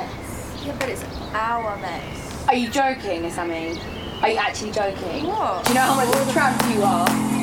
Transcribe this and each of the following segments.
mess. Yeah, but it's our mess. Are you joking, Sammy? Are you actually joking? What? Do you know how much of a tramp you are?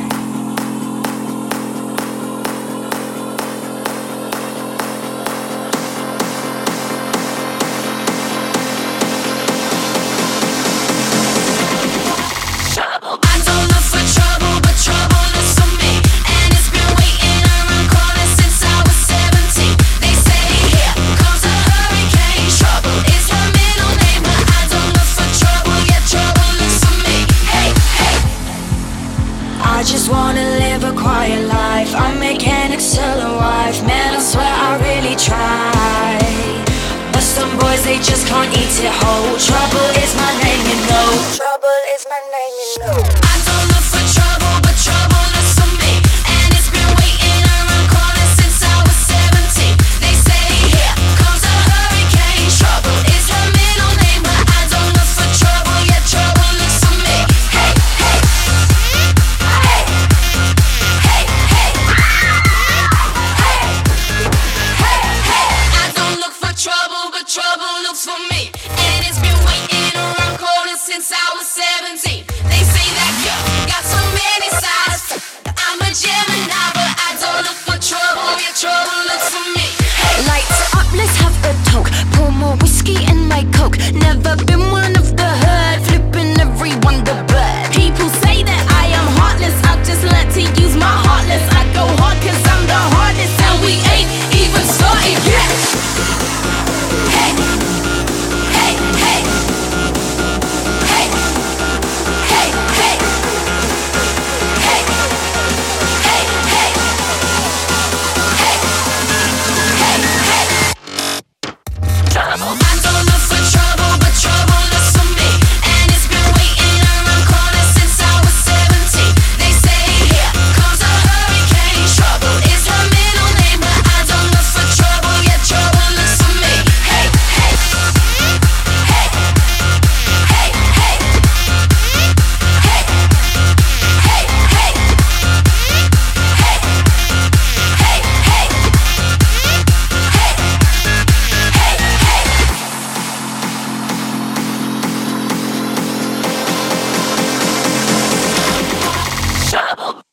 can't eat it whole. Trouble is my name, you know. Trouble is my name, you know.